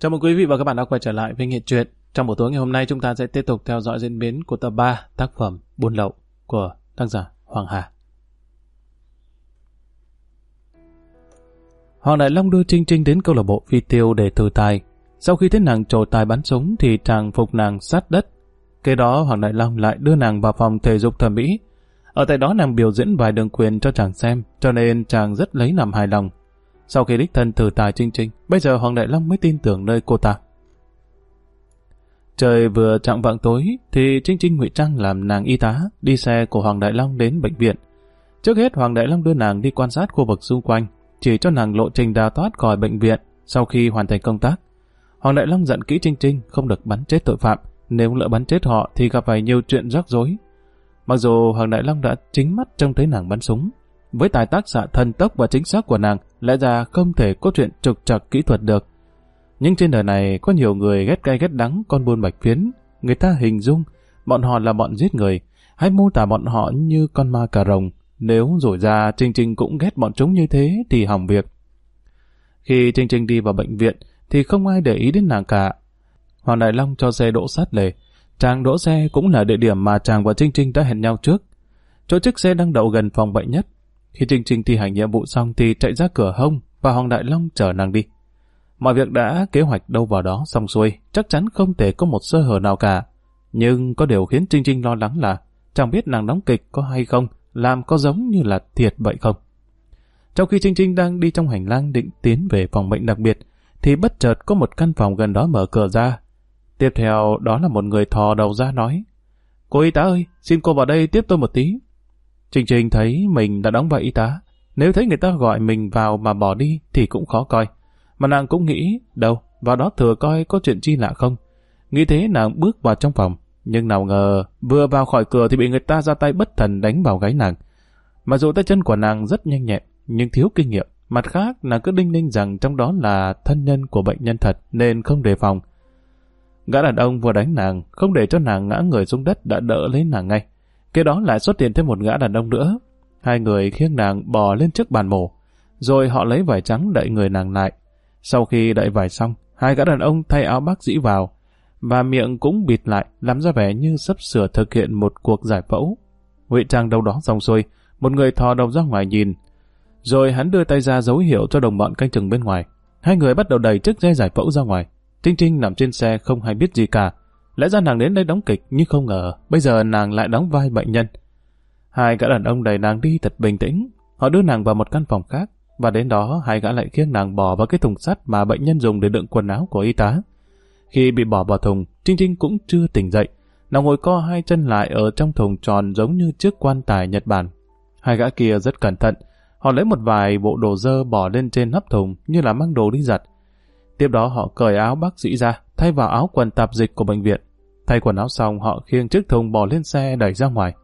Chào mừng quý vị và các bạn đã quay trở lại với Nghệ truyện. Trong buổi tối ngày hôm nay chúng ta sẽ tiếp tục theo dõi diễn biến của tập 3 tác phẩm Buôn lậu của tác giả Hoàng Hà. Hoàng Đại Long đưa Trinh Trinh đến câu lạc bộ phi tiêu để thử tài. Sau khi thấy nàng trổ tài bắn súng thì chàng phục nàng sát đất. Kế đó Hoàng Đại Long lại đưa nàng vào phòng thể dục thẩm mỹ. Ở tại đó nàng biểu diễn vài đường quyền cho chàng xem, cho nên chàng rất lấy làm hài lòng. Sau khi đích thân thử tài Trinh Trinh, bây giờ Hoàng Đại Long mới tin tưởng nơi cô ta. Trời vừa chạng vạng tối thì Trinh Trinh ngụy trang làm nàng y tá đi xe của Hoàng Đại Long đến bệnh viện. Trước hết Hoàng Đại Long đưa nàng đi quan sát khu vực xung quanh, chỉ cho nàng lộ trình đào thoát khỏi bệnh viện sau khi hoàn thành công tác. Hoàng Đại Long dặn kỹ Trinh Trinh không được bắn chết tội phạm, nếu lỡ bắn chết họ thì gặp phải nhiều chuyện rắc rối. Mặc dù Hoàng Đại Long đã chính mắt trông thấy nàng bắn súng, với tài tác xạ thần tốc và chính xác của nàng, lẽ ra không thể có chuyện trục trặc kỹ thuật được. Nhưng trên đời này có nhiều người ghét cay ghét đắng con buôn bạch phiến. Người ta hình dung bọn họ là bọn giết người, hay mô tả bọn họ như con ma cà rồng. Nếu rồi ra Trinh Trinh cũng ghét bọn chúng như thế thì hỏng việc. Khi Trinh Trinh đi vào bệnh viện thì không ai để ý đến nàng cả. Hoàng Đại Long cho xe đỗ sát lề. Chàng đỗ xe cũng là địa điểm mà chàng và Trinh Trinh đã hẹn nhau trước. Chỗ chiếc xe đang đậu gần phòng bệnh nhất. Khi Trinh Trinh thi hành nhiệm vụ xong thì chạy ra cửa hông và Hoàng Đại Long chở nàng đi. Mọi việc đã kế hoạch đâu vào đó xong xuôi, chắc chắn không thể có một sơ hở nào cả. Nhưng có điều khiến Trinh Trinh lo lắng là chẳng biết nàng đóng kịch có hay không, làm có giống như là thiệt vậy không. Trong khi Trinh Trinh đang đi trong hành lang định tiến về phòng bệnh đặc biệt, thì bất chợt có một căn phòng gần đó mở cửa ra. Tiếp theo đó là một người thò đầu ra nói, Cô y tá ơi, xin cô vào đây tiếp tôi một tí. Trình Trình thấy mình đã đóng vai y tá, nếu thấy người ta gọi mình vào mà bỏ đi thì cũng khó coi. Mà nàng cũng nghĩ, đâu, vào đó thừa coi có chuyện chi lạ không. Nghĩ thế nàng bước vào trong phòng, nhưng nào ngờ vừa vào khỏi cửa thì bị người ta ra tay bất thần đánh vào gáy nàng. Mặc dù tay chân của nàng rất nhanh nhẹn, nhưng thiếu kinh nghiệm. Mặt khác, nàng cứ đinh ninh rằng trong đó là thân nhân của bệnh nhân thật nên không đề phòng. Gã đàn ông vừa đánh nàng, không để cho nàng ngã người xuống đất đã đỡ lấy nàng ngay. Kế đó lại xuất hiện thêm một gã đàn ông nữa. Hai người khiêng nàng bò lên trước bàn mổ, rồi họ lấy vải trắng đậy người nàng lại. Sau khi đậy vải xong, hai gã đàn ông thay áo bác sĩ vào, và miệng cũng bịt lại, làm ra vẻ như sắp sửa thực hiện một cuộc giải phẫu. Ngụy trang đâu đó xong xuôi, một người thò đầu ra ngoài nhìn, rồi hắn đưa tay ra dấu hiệu cho đồng bọn canh chừng bên ngoài. Hai người bắt đầu đẩy chiếc xe giải phẫu ra ngoài. Trinh Trinh nằm trên xe không hay biết gì cả. Lẽ ra nàng đến đây đóng kịch nhưng không ngờ bây giờ nàng lại đóng vai bệnh nhân. Hai gã đàn ông đẩy nàng đi thật bình tĩnh. Họ đưa nàng vào một căn phòng khác và đến đó hai gã lại khiêng nàng bỏ vào cái thùng sắt mà bệnh nhân dùng để đựng quần áo của y tá. Khi bị bỏ vào thùng, Trinh Trinh cũng chưa tỉnh dậy. Nàng ngồi co hai chân lại ở trong thùng tròn giống như chiếc quan tài Nhật Bản. Hai gã kia rất cẩn thận. Họ lấy một vài bộ đồ dơ bỏ lên trên nắp thùng như là mang đồ đi giặt. Tiếp đó họ cởi áo bác sĩ ra, thay vào áo quần tạp dịch của bệnh viện. Thay quần áo xong họ khiêng chiếc thùng bỏ lên xe đẩy ra ngoài.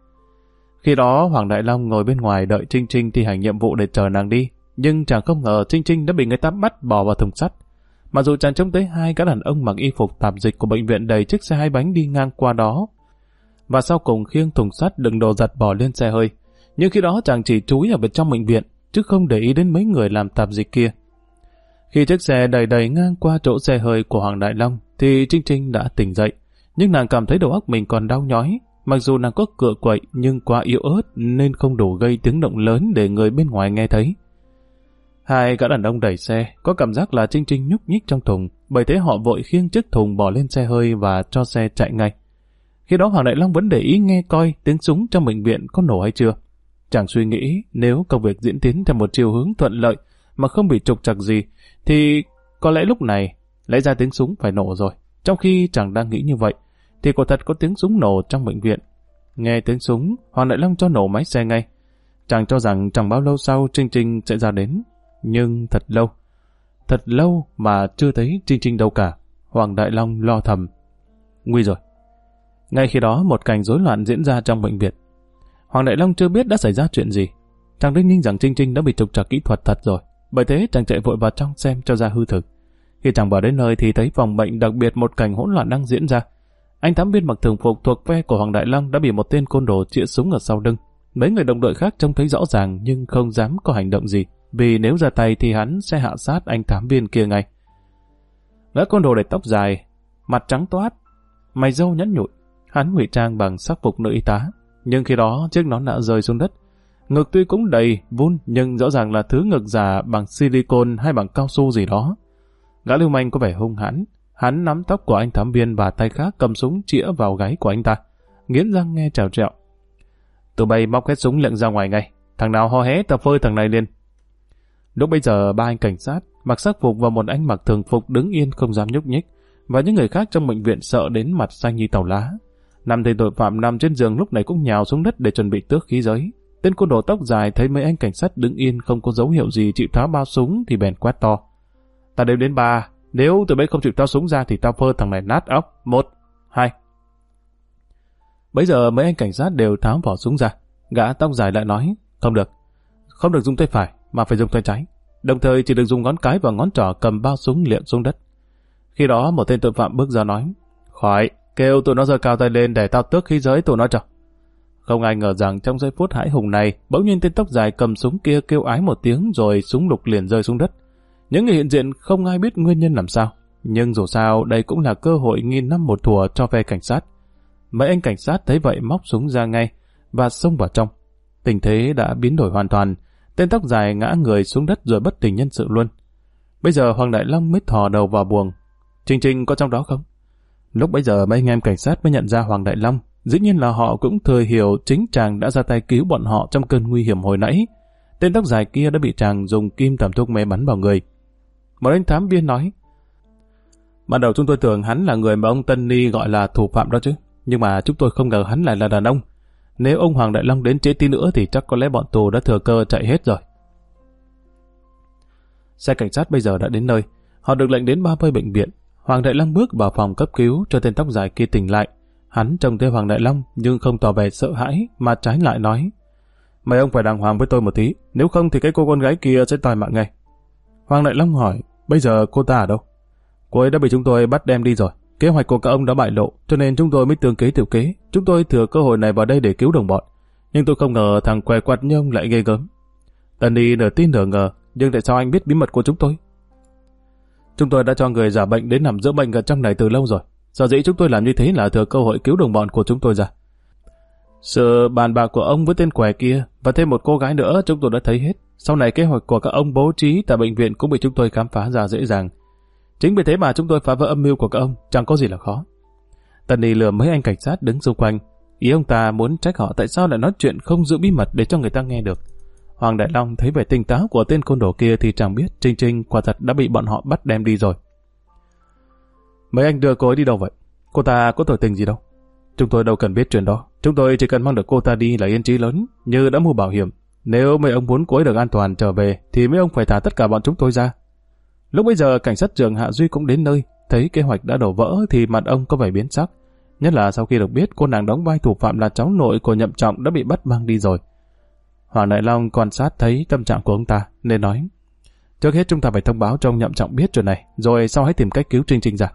Khi đó Hoàng Đại Long ngồi bên ngoài đợi Trinh Trinh thi hành nhiệm vụ để chờ nàng đi. Nhưng chàng không ngờ Trinh Trinh đã bị người ta bắt bỏ vào thùng sắt. Mặc dù chàng trông thấy hai gã đàn ông mặc y phục tạp dịch của bệnh viện đầy chiếc xe hai bánh đi ngang qua đó. Và sau cùng khiêng thùng sắt đựng đồ giặt bỏ lên xe hơi. Nhưng khi đó chàng chỉ chú ý ở bên trong bệnh viện, chứ không để ý đến mấy người làm tạp dịch kia. Khi chiếc xe đầy đầy ngang qua chỗ xe hơi của Hoàng Đại Long, thì Trinh Trinh đã tỉnh dậy. Nhưng nàng cảm thấy đầu óc mình còn đau nhói. Mặc dù nàng có cựa quậy nhưng quá yếu ớt nên không đủ gây tiếng động lớn để người bên ngoài nghe thấy. Hai gã đàn ông đẩy xe, có cảm giác là Trinh Trinh nhúc nhích trong thùng, bởi thế họ vội khiêng chiếc thùng bỏ lên xe hơi và cho xe chạy ngay. Khi đó Hoàng Đại Long vẫn để ý nghe coi tiếng súng trong bệnh viện có nổ hay chưa. Chàng suy nghĩ nếu công việc diễn tiến theo một chiều hướng thuận lợi mà không bị trục trặc gì, thì có lẽ lúc này lẽ ra tiếng súng phải nổ rồi. Trong khi chàng đang nghĩ như vậy, thì quả thật có tiếng súng nổ trong bệnh viện. Nghe tiếng súng, Hoàng Đại Long cho nổ máy xe ngay. Chàng cho rằng chẳng bao lâu sau Trinh Trinh sẽ ra đến, nhưng thật lâu, thật lâu mà chưa thấy Trinh Trinh đâu cả. Hoàng Đại Long lo thầm. Nguy rồi. Ngay khi đó một cảnh rối loạn diễn ra trong bệnh viện. Hoàng Đại Long chưa biết đã xảy ra chuyện gì. Chàng đinh ninh rằng Trinh Trinh đã bị trục trặc kỹ thuật thật rồi. Bởi thế chàng chạy vội vào trong xem cho ra hư thực. Khi chàng vào đến nơi thì thấy phòng bệnh đặc biệt một cảnh hỗn loạn đang diễn ra. Anh thám viên mặc thường phục thuộc phe của Hoàng Đại Long đã bị một tên côn đồ chĩa súng ở sau lưng. Mấy người đồng đội khác trông thấy rõ ràng nhưng không dám có hành động gì vì nếu ra tay thì hắn sẽ hạ sát anh thám viên kia ngay. Gã côn đồ để tóc dài, mặt trắng toát, mày râu nhẵn nhụi. Hắn ngụy trang bằng sắc phục nữ y tá, nhưng khi đó chiếc nón đã rơi xuống đất. Ngực tuy cũng đầy, vun, nhưng rõ ràng là thứ ngực giả bằng silicon hay bằng cao su gì đó. Gã lưu manh có vẻ hung hãn, hắn nắm tóc của anh thám viên và tay khác cầm súng chĩa vào gáy của anh ta, nghiến răng nghe trèo trẹo. Tụi bay móc hết súng lệnh ra ngoài ngay, thằng nào ho hé tập phơi thằng này lên. Lúc bây giờ ba anh cảnh sát, mặc sắc phục và một anh mặc thường phục đứng yên không dám nhúc nhích, và những người khác trong bệnh viện sợ đến mặt xanh như tàu lá. Năm tên tội phạm nằm trên giường lúc này cũng nhào xuống đất để chuẩn bị tước khí giới. Tên côn đồ tóc dài thấy mấy anh cảnh sát đứng yên không có dấu hiệu gì chịu tháo bao súng thì bèn quát to. Ta đếm đến ba, nếu tụi bay không chịu tao súng ra thì tao phơ thằng này nát óc. Một, hai. Bây giờ mấy anh cảnh sát đều tháo vỏ súng ra. Gã tóc dài lại nói, không được. Không được dùng tay phải, mà phải dùng tay trái. Đồng thời chỉ được dùng ngón cái và ngón trỏ cầm bao súng liệm xuống đất. Khi đó một tên tội phạm bước ra nói, khỏi, kêu tụi nó giơ cao tay lên để tao tước khí giới tụi nó cho. Không ai ngờ rằng trong giây phút hãi hùng này, bỗng nhiên tên tóc dài cầm súng kia kêu ái một tiếng rồi súng lục liền rơi xuống đất. Những người hiện diện không ai biết nguyên nhân làm sao. Nhưng dù sao, đây cũng là cơ hội nghìn năm một thùa cho phe cảnh sát. Mấy anh cảnh sát thấy vậy móc súng ra ngay và xông vào trong. Tình thế đã biến đổi hoàn toàn. Tên tóc dài ngã người xuống đất rồi bất tỉnh nhân sự luôn. Bây giờ Hoàng Đại Long mới thò đầu vào buồng. Trình Trình có trong đó không? Lúc bấy giờ mấy anh em cảnh sát mới nhận ra Hoàng Đại Long. Dĩ nhiên là họ cũng thừa hiểu chính chàng đã ra tay cứu bọn họ trong cơn nguy hiểm hồi nãy. Tên tóc dài kia đã bị chàng dùng kim tẩm thuốc mê bắn vào người. Một anh thám viên nói, Ban đầu chúng tôi tưởng hắn là người mà ông Tân Ni gọi là thủ phạm đó chứ. Nhưng mà chúng tôi không ngờ hắn lại là đàn ông. Nếu ông Hoàng Đại Long đến chế tí nữa thì chắc có lẽ bọn tù đã thừa cơ chạy hết rồi. Xe cảnh sát bây giờ đã đến nơi. Họ được lệnh đến ba vây bệnh viện. Hoàng Đại Long bước vào phòng cấp cứu cho tên tóc dài kia tỉnh lại. Hắn trông thấy Hoàng Đại Long nhưng không tỏ vẻ sợ hãi mà trái lại nói Mày ông phải đàng hoàng với tôi một tí, nếu không thì cái cô con gái kia sẽ tòi mạng ngay. Hoàng Đại Long hỏi, bây giờ cô ta ở đâu? Cô ấy đã bị chúng tôi bắt đem đi rồi. Kế hoạch của các ông đã bại lộ, cho nên chúng tôi mới tương kế tiểu kế. Chúng tôi thừa cơ hội này vào đây để cứu đồng bọn. Nhưng tôi không ngờ thằng què quạt như ông lại ghê gớm. Tần đi nửa tin nửa ngờ, nhưng tại sao anh biết bí mật của chúng tôi? Chúng tôi đã cho người giả bệnh đến nằm giữa bệnh ở trong này từ lâu rồi. Sở dĩ chúng tôi làm như thế là thừa cơ hội cứu đồng bọn của chúng tôi ra. Sự bàn bạc của ông với tên què kia và thêm một cô gái nữa chúng tôi đã thấy hết. Sau này kế hoạch của các ông bố trí tại bệnh viện cũng bị chúng tôi khám phá ra dễ dàng. Chính vì thế mà chúng tôi phá vỡ âm mưu của các ông, chẳng có gì là khó. Tần Nì lừa mấy anh cảnh sát đứng xung quanh. Ý ông ta muốn trách họ tại sao lại nói chuyện không giữ bí mật để cho người ta nghe được. Hoàng Đại Long thấy vẻ tinh táo của tên côn đồ kia thì chẳng biết Trinh Trinh quả thật đã bị bọn họ bắt đem đi rồi. Mấy anh đưa cô ấy đi đâu vậy? Cô ta có tội tình gì đâu? Chúng tôi đâu cần biết chuyện đó. Chúng tôi chỉ cần mang được cô ta đi là yên trí lớn, như đã mua bảo hiểm. Nếu mấy ông muốn cô ấy được an toàn trở về, thì mấy ông phải thả tất cả bọn chúng tôi ra. Lúc bây giờ cảnh sát trưởng Hạ Duy cũng đến nơi, thấy kế hoạch đã đổ vỡ thì mặt ông có vẻ biến sắc. Nhất là sau khi được biết cô nàng đóng vai thủ phạm là cháu nội của nhậm trọng đã bị bắt mang đi rồi. Hoàng Đại Long quan sát thấy tâm trạng của ông ta, nên nói Trước hết chúng ta phải thông báo cho ông nhậm trọng biết chuyện này, rồi sau hãy tìm cách cứu Trinh Trinh ra.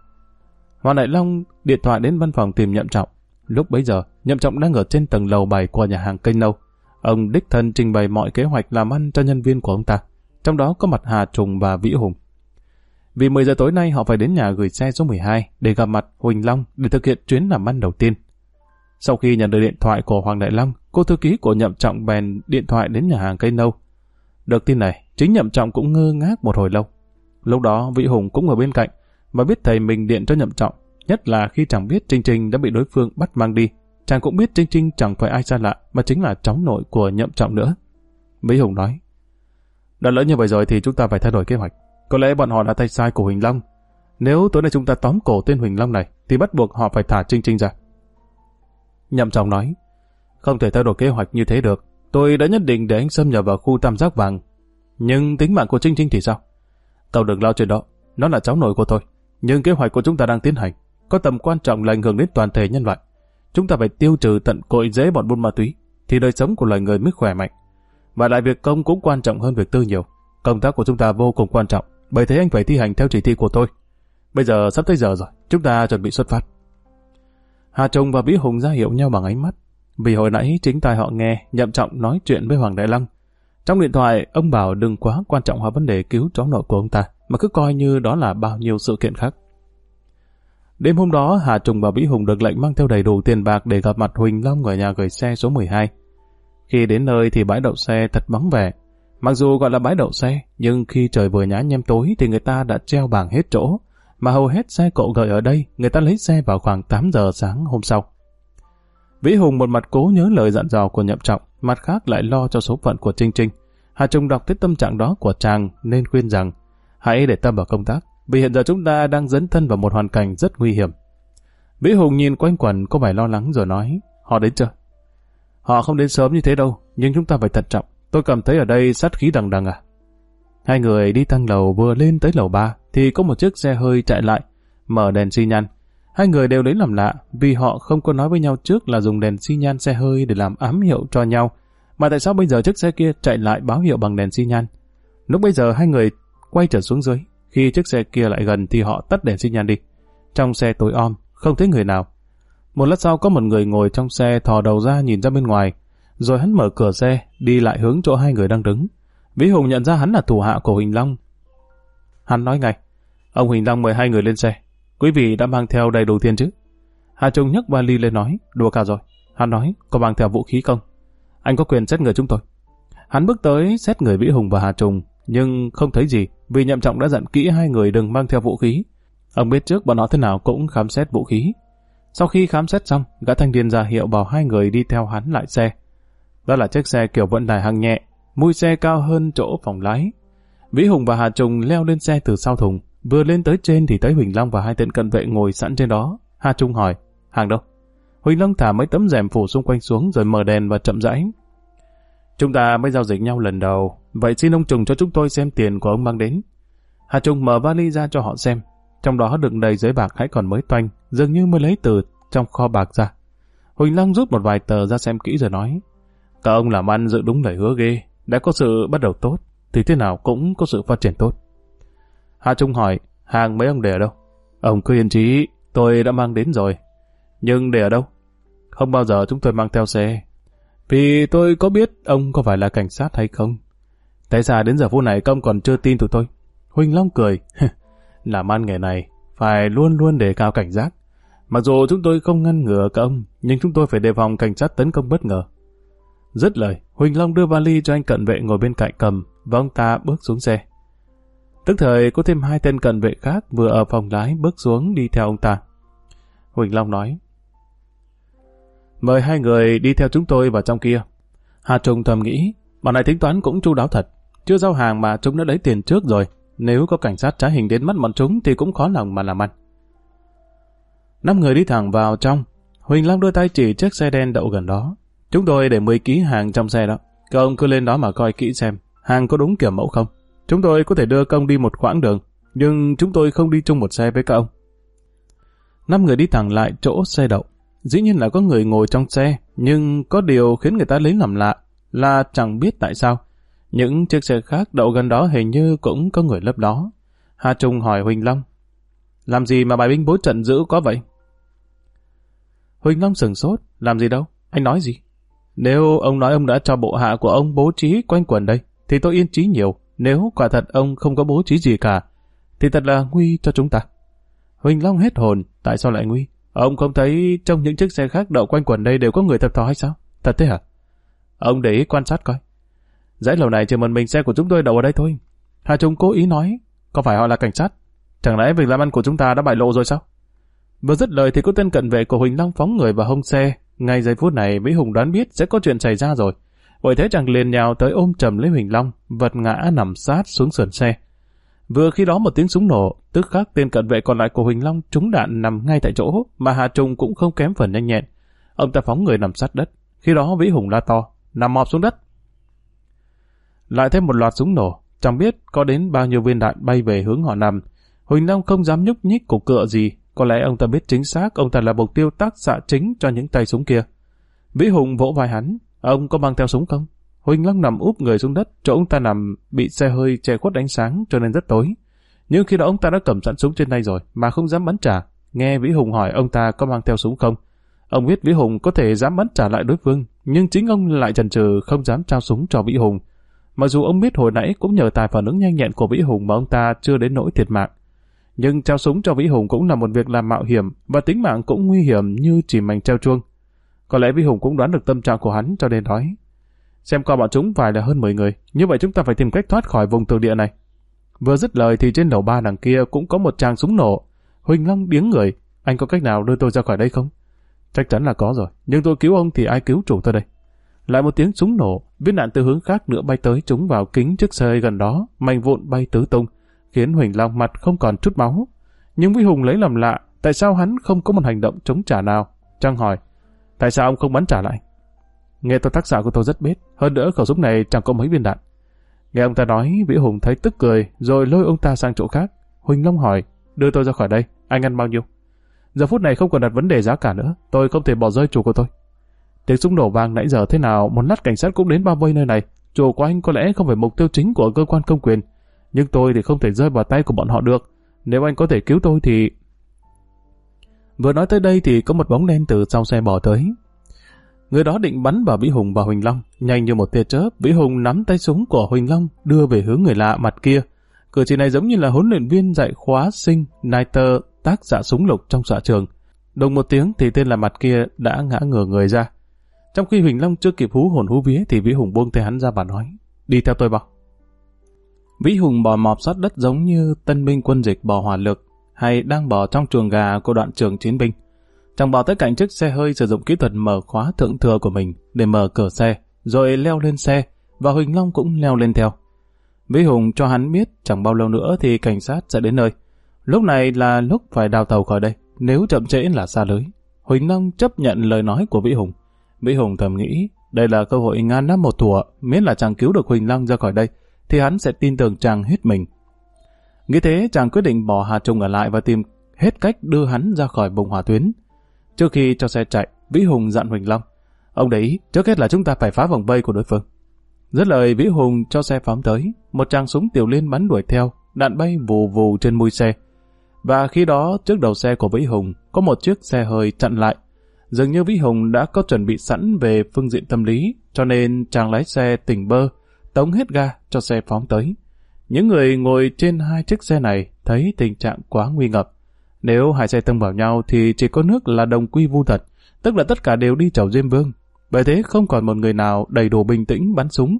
Hoàng Đại Long điện thoại đến văn phòng tìm nhậm trọng. Lúc bấy giờ, nhậm trọng đang ở trên tầng lầu 7 của nhà hàng cây nâu. Ông đích thân trình bày mọi kế hoạch làm ăn cho nhân viên của ông ta. Trong đó có mặt Hà Trùng và Vĩ Hùng. Vì 10 giờ tối nay họ phải đến nhà gửi xe số 12 để gặp mặt Huỳnh Long để thực hiện chuyến làm ăn đầu tiên. Sau khi nhận được điện thoại của Hoàng Đại Long, cô thư ký của Nhậm Trọng bèn điện thoại đến nhà hàng cây nâu. Được tin này, chính Nhậm Trọng cũng ngơ ngác một hồi lâu. Lúc đó Vĩ Hùng cũng ở bên cạnh và biết thầy mình điện cho Nhậm Trọng, nhất là khi chẳng biết Trinh Trinh đã bị đối phương bắt mang đi. Chàng cũng biết Trinh Trinh chẳng phải ai xa lạ mà chính là cháu nội của Nhậm Trọng nữa. Mỹ Hùng nói, đã lỡ như vậy rồi thì chúng ta phải thay đổi kế hoạch. Có lẽ bọn họ đã tay sai của Huỳnh Long. Nếu tối nay chúng ta tóm cổ tên Huỳnh Long này, thì bắt buộc họ phải thả Trinh Trinh ra. Nhậm trọng nói, không thể thay đổi kế hoạch như thế được. Tôi đã nhất định để anh xâm nhập vào khu tam giác vàng. Nhưng tính mạng của Trinh Trinh thì sao? Cậu đừng lo chuyện đó. Nó là cháu nội của tôi. Nhưng kế hoạch của chúng ta đang tiến hành. Có tầm quan trọng là ảnh hưởng đến toàn thể nhân loại. Chúng ta phải tiêu trừ tận cội dễ bọn buôn ma túy. Thì đời sống của loài người mới khỏe mạnh. Và lại việc công cũng quan trọng hơn việc tư nhiều. Công tác của chúng ta vô cùng quan trọng. Bởi thế anh phải thi hành theo chỉ thị của tôi. Bây giờ sắp tới giờ rồi, chúng ta chuẩn bị xuất phát. Hà Trung và Vĩ Hùng ra hiệu nhau bằng ánh mắt. Vì hồi nãy chính tài họ nghe nhậm trọng nói chuyện với Hoàng Đại Lăng. Trong điện thoại, ông bảo đừng quá quan trọng hóa vấn đề cứu cháu nội của ông ta, mà cứ coi như đó là bao nhiêu sự kiện khác. Đêm hôm đó, Hà Trùng và Vĩ Hùng được lệnh mang theo đầy đủ tiền bạc để gặp mặt Huỳnh Long ở nhà gửi xe số 12. Khi đến nơi thì bãi đậu xe thật vắng vẻ. Mặc dù gọi là bãi đậu xe, nhưng khi trời vừa nhá nhem tối thì người ta đã treo bảng hết chỗ, mà hầu hết xe cộ gợi ở đây, người ta lấy xe vào khoảng 8 giờ sáng hôm sau. Vĩ Hùng một mặt cố nhớ lời dặn dò của Nhậm Trọng, mặt khác lại lo cho số phận của Trinh Trinh. Hà Trung đọc tới tâm trạng đó của chàng nên khuyên rằng hãy để tâm vào công tác, vì hiện giờ chúng ta đang dấn thân vào một hoàn cảnh rất nguy hiểm. Vĩ Hùng nhìn quanh quẩn có vẻ lo lắng rồi nói, họ đến chưa? Họ không đến sớm như thế đâu, nhưng chúng ta phải thận trọng. Tôi cảm thấy ở đây sát khí đằng đằng à. Hai người đi thang lầu vừa lên tới lầu ba thì có một chiếc xe hơi chạy lại, mở đèn xi nhan. Hai người đều lấy làm lạ vì họ không có nói với nhau trước là dùng đèn xi nhan xe hơi để làm ám hiệu cho nhau. Mà tại sao bây giờ chiếc xe kia chạy lại báo hiệu bằng đèn xi nhan? Lúc bây giờ hai người quay trở xuống dưới. Khi chiếc xe kia lại gần thì họ tắt đèn xi nhan đi. Trong xe tối om, không thấy người nào. Một lát sau có một người ngồi trong xe thò đầu ra nhìn ra bên ngoài. Rồi hắn mở cửa xe, đi lại hướng chỗ hai người đang đứng. Vĩ Hùng nhận ra hắn là thủ hạ của Huỳnh Long. Hắn nói ngay, ông Huỳnh Long mời hai người lên xe. Quý vị đã mang theo đầy đủ tiền chứ? Hà Trung nhấc vali lên nói, đùa cả rồi. Hắn nói, có mang theo vũ khí không? Anh có quyền xét người chúng tôi. Hắn bước tới xét người Vĩ Hùng và Hà Trung, nhưng không thấy gì, vì nhậm trọng đã dặn kỹ hai người đừng mang theo vũ khí. Ông biết trước bọn họ thế nào cũng khám xét vũ khí. Sau khi khám xét xong, gã thanh niên ra hiệu bảo hai người đi theo hắn lại xe. Đó là chiếc xe kiểu vận tải hàng nhẹ, mui xe cao hơn chỗ phòng lái. Vĩ Hùng và Hà trùng leo lên xe từ sau thùng, vừa lên tới trên thì thấy Huỳnh Long và hai tên cận vệ ngồi sẵn trên đó. Hà Trung hỏi, hàng đâu? Huỳnh Long thả mấy tấm rèm phủ xung quanh xuống rồi mở đèn và chậm rãi. Chúng ta mới giao dịch nhau lần đầu, vậy xin ông Trùng cho chúng tôi xem tiền của ông mang đến. Hà Trung mở vali ra cho họ xem, trong đó đựng đầy giấy bạc hãy còn mới toanh, dường như mới lấy từ trong kho bạc ra. Huỳnh Long rút một vài tờ ra xem kỹ rồi nói, các ông làm ăn giữ đúng lời hứa ghê, đã có sự bắt đầu tốt, thì thế nào cũng có sự phát triển tốt. Hà Trung hỏi, hàng mấy ông để ở đâu? Ông cứ yên trí, tôi đã mang đến rồi. Nhưng để ở đâu? Không bao giờ chúng tôi mang theo xe. Vì tôi có biết ông có phải là cảnh sát hay không. Tại sao đến giờ phút này công còn chưa tin tụi tôi? Huỳnh Long cười. Làm ăn nghề này, phải luôn luôn đề cao cảnh giác. Mặc dù chúng tôi không ngăn ngừa các ông, nhưng chúng tôi phải đề phòng cảnh sát tấn công bất ngờ. Dứt lời, Huỳnh Long đưa vali cho anh cận vệ ngồi bên cạnh cầm, và ông ta bước xuống xe. Tức thời có thêm hai tên cận vệ khác vừa ở phòng lái bước xuống đi theo ông ta. Huỳnh Long nói, Mời hai người đi theo chúng tôi vào trong kia. Hà Trung thầm nghĩ, bọn này tính toán cũng chu đáo thật. Chưa giao hàng mà chúng đã lấy tiền trước rồi. Nếu có cảnh sát trá hình đến mắt bọn chúng thì cũng khó lòng mà làm ăn. Năm người đi thẳng vào trong. Huỳnh Long đưa tay chỉ chiếc xe đen đậu gần đó. Chúng tôi để 10 ký hàng trong xe đó. Các ông cứ lên đó mà coi kỹ xem hàng có đúng kiểu mẫu không. Chúng tôi có thể đưa công đi một quãng đường, nhưng chúng tôi không đi chung một xe với các ông. Năm người đi thẳng lại chỗ xe đậu. Dĩ nhiên là có người ngồi trong xe, nhưng có điều khiến người ta lấy làm lạ là chẳng biết tại sao. Những chiếc xe khác đậu gần đó hình như cũng có người lấp đó. Hà Trung hỏi Huỳnh Long, làm gì mà bài binh bố trận giữ có vậy? Huỳnh Long sừng sốt, làm gì đâu, anh nói gì? Nếu ông nói ông đã cho bộ hạ của ông bố trí quanh quần đây, thì tôi yên trí nhiều. Nếu quả thật ông không có bố trí gì cả, thì thật là nguy cho chúng ta. Huỳnh Long hết hồn, tại sao lại nguy? Ông không thấy trong những chiếc xe khác đậu quanh quần đây đều có người thập thò hay sao? Thật thế hả? Ông để ý quan sát coi. Dãy lầu này chỉ một mình xe của chúng tôi đậu ở đây thôi. Hà Trung cố ý nói, có phải họ là cảnh sát? Chẳng lẽ việc làm ăn của chúng ta đã bại lộ rồi sao? Vừa dứt lời thì có tên cận vệ của Huỳnh Long phóng người vào hông xe. Ngay giây phút này Mỹ Hùng đoán biết sẽ có chuyện xảy ra rồi. Bởi thế chàng liền nhào tới ôm chầm lấy Huỳnh Long, vật ngã nằm sát xuống sườn xe. Vừa khi đó một tiếng súng nổ, tức khắc tên cận vệ còn lại của Huỳnh Long trúng đạn nằm ngay tại chỗ, mà Hà Trung cũng không kém phần nhanh nhẹn. Ông ta phóng người nằm sát đất. Khi đó Vĩ Hùng la to, nằm mọp xuống đất. Lại thêm một loạt súng nổ, chẳng biết có đến bao nhiêu viên đạn bay về hướng họ nằm. Huỳnh Long không dám nhúc nhích cục cựa gì, có lẽ ông ta biết chính xác ông ta là mục tiêu tác xạ chính cho những tay súng kia. Vĩ Hùng vỗ vai hắn, ông có mang theo súng không? Huỳnh Long nằm úp người xuống đất, chỗ ông ta nằm bị xe hơi che khuất ánh sáng cho nên rất tối. Nhưng khi đó ông ta đã cầm sẵn súng trên tay rồi mà không dám bắn trả. Nghe Vĩ Hùng hỏi ông ta có mang theo súng không? Ông biết Vĩ Hùng có thể dám bắn trả lại đối phương, nhưng chính ông lại chần chừ không dám trao súng cho Vĩ Hùng. Mặc dù ông biết hồi nãy cũng nhờ tài phản ứng nhanh nhẹn của Vĩ Hùng mà ông ta chưa đến nỗi thiệt mạng. Nhưng trao súng cho Vĩ Hùng cũng là một việc làm mạo hiểm và tính mạng cũng nguy hiểm như chỉ mảnh treo chuông. Có lẽ Vĩ Hùng cũng đoán được tâm trạng của hắn cho nên nói. Xem qua bọn chúng phải là hơn 10 người, như vậy chúng ta phải tìm cách thoát khỏi vùng tường địa này. Vừa dứt lời thì trên đầu ba đằng kia cũng có một tràng súng nổ. Huỳnh Long điếng người, anh có cách nào đưa tôi ra khỏi đây không? Chắc chắn là có rồi, nhưng tôi cứu ông thì ai cứu chủ tôi đây? Lại một tiếng súng nổ, viên đạn từ hướng khác nữa bay tới trúng vào kính chiếc xe gần đó, mảnh vụn bay tứ tung, khiến Huỳnh Long mặt không còn chút máu. Nhưng Vĩ Hùng lấy làm lạ, tại sao hắn không có một hành động chống trả nào? Trang hỏi, tại sao ông không bắn trả lại? Nghe tôi tác giả của tôi rất biết, hơn nữa khẩu súng này chẳng có mấy viên đạn. Nghe ông ta nói, Vĩ Hùng thấy tức cười, rồi lôi ông ta sang chỗ khác. Huỳnh Long hỏi, đưa tôi ra khỏi đây, anh ăn bao nhiêu? Giờ phút này không còn đặt vấn đề giá cả nữa, tôi không thể bỏ rơi chủ của tôi. Tiếng súng nổ vang nãy giờ thế nào, một lát cảnh sát cũng đến bao vây nơi này. Chủ của anh có lẽ không phải mục tiêu chính của cơ quan công quyền, nhưng tôi thì không thể rơi vào tay của bọn họ được. Nếu anh có thể cứu tôi thì... Vừa nói tới đây thì có một bóng đen từ sau xe bỏ tới. Người đó định bắn vào Vĩ Hùng và Huỳnh Long. Nhanh như một tia chớp, Vĩ Hùng nắm tay súng của Huỳnh Long đưa về hướng người lạ mặt kia. Cử chỉ này giống như là huấn luyện viên dạy khóa sinh Niter tác giả súng lục trong xạ trường. Đồng một tiếng thì tên là mặt kia đã ngã ngửa người ra. Trong khi Huỳnh Long chưa kịp hú hồn hú vía thì Vĩ Hùng buông tay hắn ra và nói Đi theo tôi vào. Vĩ Hùng bò mọp sát đất giống như tân binh quân dịch bò hỏa lực hay đang bò trong chuồng gà của đoạn trường chiến binh. Chàng bỏ tới cạnh chiếc xe hơi sử dụng kỹ thuật mở khóa thượng thừa của mình để mở cửa xe, rồi leo lên xe, và Huỳnh Long cũng leo lên theo. Vĩ Hùng cho hắn biết chẳng bao lâu nữa thì cảnh sát sẽ đến nơi. Lúc này là lúc phải đào tàu khỏi đây, nếu chậm trễ là xa lưới. Huỳnh Long chấp nhận lời nói của Vĩ Hùng. Vĩ Hùng thầm nghĩ, đây là cơ hội ngàn năm một thủa, miễn là chàng cứu được Huỳnh Long ra khỏi đây, thì hắn sẽ tin tưởng chàng hết mình. Nghĩ thế, chàng quyết định bỏ Hà Trung ở lại và tìm hết cách đưa hắn ra khỏi vùng hỏa tuyến. Trước khi cho xe chạy, Vĩ Hùng dặn Huỳnh Long. Ông để ý, trước hết là chúng ta phải phá vòng vây của đối phương. Rất lời Vĩ Hùng cho xe phóng tới, một tràng súng tiểu liên bắn đuổi theo, đạn bay vù vù trên mui xe. Và khi đó, trước đầu xe của Vĩ Hùng, có một chiếc xe hơi chặn lại. Dường như Vĩ Hùng đã có chuẩn bị sẵn về phương diện tâm lý, cho nên chàng lái xe tỉnh bơ, tống hết ga cho xe phóng tới. Những người ngồi trên hai chiếc xe này thấy tình trạng quá nguy ngập. Nếu hai xe tông vào nhau thì chỉ có nước là đồng quy vu thật, tức là tất cả đều đi chầu Diêm Vương. Bởi thế không còn một người nào đầy đủ bình tĩnh bắn súng.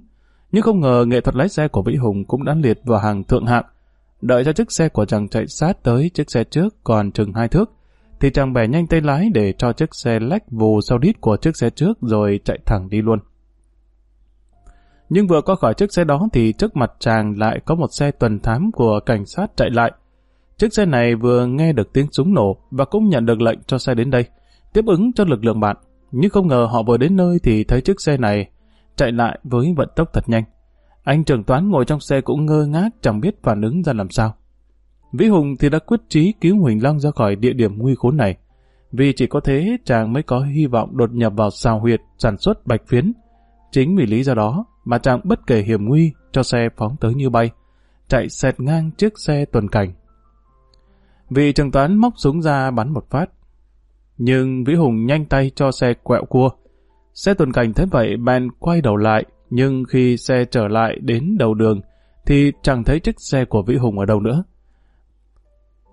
Nhưng không ngờ nghệ thuật lái xe của Vĩ Hùng cũng đã liệt vào hàng thượng hạng. Đợi cho chiếc xe của chàng chạy sát tới chiếc xe trước còn chừng hai thước, thì chàng bẻ nhanh tay lái để cho chiếc xe lách vù sau đít của chiếc xe trước rồi chạy thẳng đi luôn. Nhưng vừa qua khỏi chiếc xe đó thì trước mặt chàng lại có một xe tuần thám của cảnh sát chạy lại. Chiếc xe này vừa nghe được tiếng súng nổ và cũng nhận được lệnh cho xe đến đây, tiếp ứng cho lực lượng bạn. Nhưng không ngờ họ vừa đến nơi thì thấy chiếc xe này chạy lại với vận tốc thật nhanh. Anh trưởng toán ngồi trong xe cũng ngơ ngác chẳng biết phản ứng ra làm sao. Vĩ Hùng thì đã quyết chí cứu Huỳnh Long ra khỏi địa điểm nguy khốn này. Vì chỉ có thế chàng mới có hy vọng đột nhập vào xào huyệt sản xuất bạch phiến. Chính vì lý do đó mà chàng bất kể hiểm nguy cho xe phóng tới như bay, chạy xẹt ngang chiếc xe tuần cảnh. Vị trưởng toán móc súng ra bắn một phát. Nhưng Vĩ Hùng nhanh tay cho xe quẹo cua. Xe tuần cảnh thấy vậy bèn quay đầu lại, nhưng khi xe trở lại đến đầu đường, thì chẳng thấy chiếc xe của Vĩ Hùng ở đâu nữa.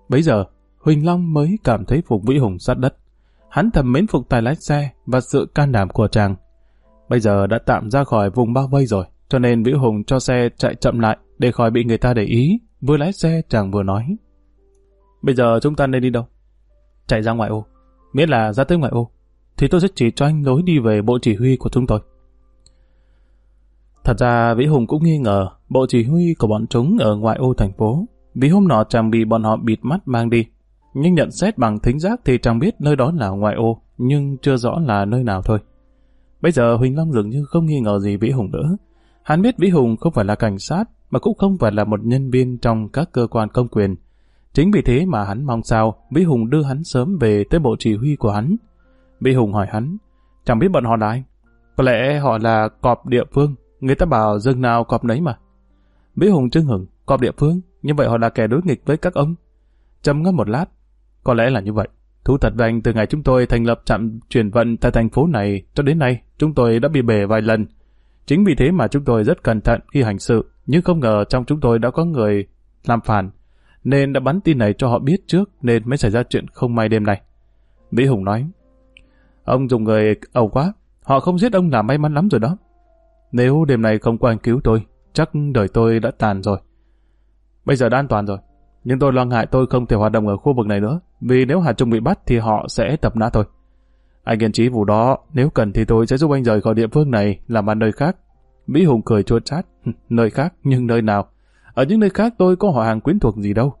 Bấy giờ, Huỳnh Long mới cảm thấy phục Vĩ Hùng sát đất. Hắn thầm mến phục tài lái xe và sự can đảm của chàng. Bây giờ đã tạm ra khỏi vùng bao vây rồi, cho nên Vĩ Hùng cho xe chạy chậm lại để khỏi bị người ta để ý. Vừa lái xe chàng vừa nói. Bây giờ chúng ta nên đi đâu? Chạy ra ngoại ô. Miễn là ra tới ngoại ô, thì tôi sẽ chỉ cho anh lối đi về bộ chỉ huy của chúng tôi. Thật ra Vĩ Hùng cũng nghi ngờ bộ chỉ huy của bọn chúng ở ngoại ô thành phố, vì hôm nọ chàng bị bọn họ bịt mắt mang đi. Nhưng nhận xét bằng thính giác thì chàng biết nơi đó là ngoại ô, nhưng chưa rõ là nơi nào thôi. Bây giờ Huỳnh Long dường như không nghi ngờ gì Vĩ Hùng nữa. Hắn biết Vĩ Hùng không phải là cảnh sát, mà cũng không phải là một nhân viên trong các cơ quan công quyền. Chính vì thế mà hắn mong sao Vĩ Hùng đưa hắn sớm về tới bộ chỉ huy của hắn. Vĩ Hùng hỏi hắn, chẳng biết bọn họ là ai. Có lẽ họ là cọp địa phương, người ta bảo rừng nào cọp nấy mà. Vĩ Hùng chưng hửng, cọp địa phương, như vậy họ là kẻ đối nghịch với các ông. Trầm ngâm một lát, có lẽ là như vậy. Thú thật với anh, từ ngày chúng tôi thành lập trạm chuyển vận tại thành phố này cho đến nay, chúng tôi đã bị bể vài lần. Chính vì thế mà chúng tôi rất cẩn thận khi hành sự, nhưng không ngờ trong chúng tôi đã có người làm phản nên đã bắn tin này cho họ biết trước nên mới xảy ra chuyện không may đêm nay. Vĩ Hùng nói, ông dùng người ẩu quá, họ không giết ông là may mắn lắm rồi đó. Nếu đêm này không có anh cứu tôi, chắc đời tôi đã tàn rồi. Bây giờ đã an toàn rồi, nhưng tôi lo ngại tôi không thể hoạt động ở khu vực này nữa, vì nếu Hà Trung bị bắt thì họ sẽ tập nã tôi. Anh kiên trí vụ đó, nếu cần thì tôi sẽ giúp anh rời khỏi địa phương này, làm ăn nơi khác. Mỹ Hùng cười chua chát, nơi khác, nhưng nơi nào? Ở những nơi khác tôi có họ hàng quyến thuộc gì đâu.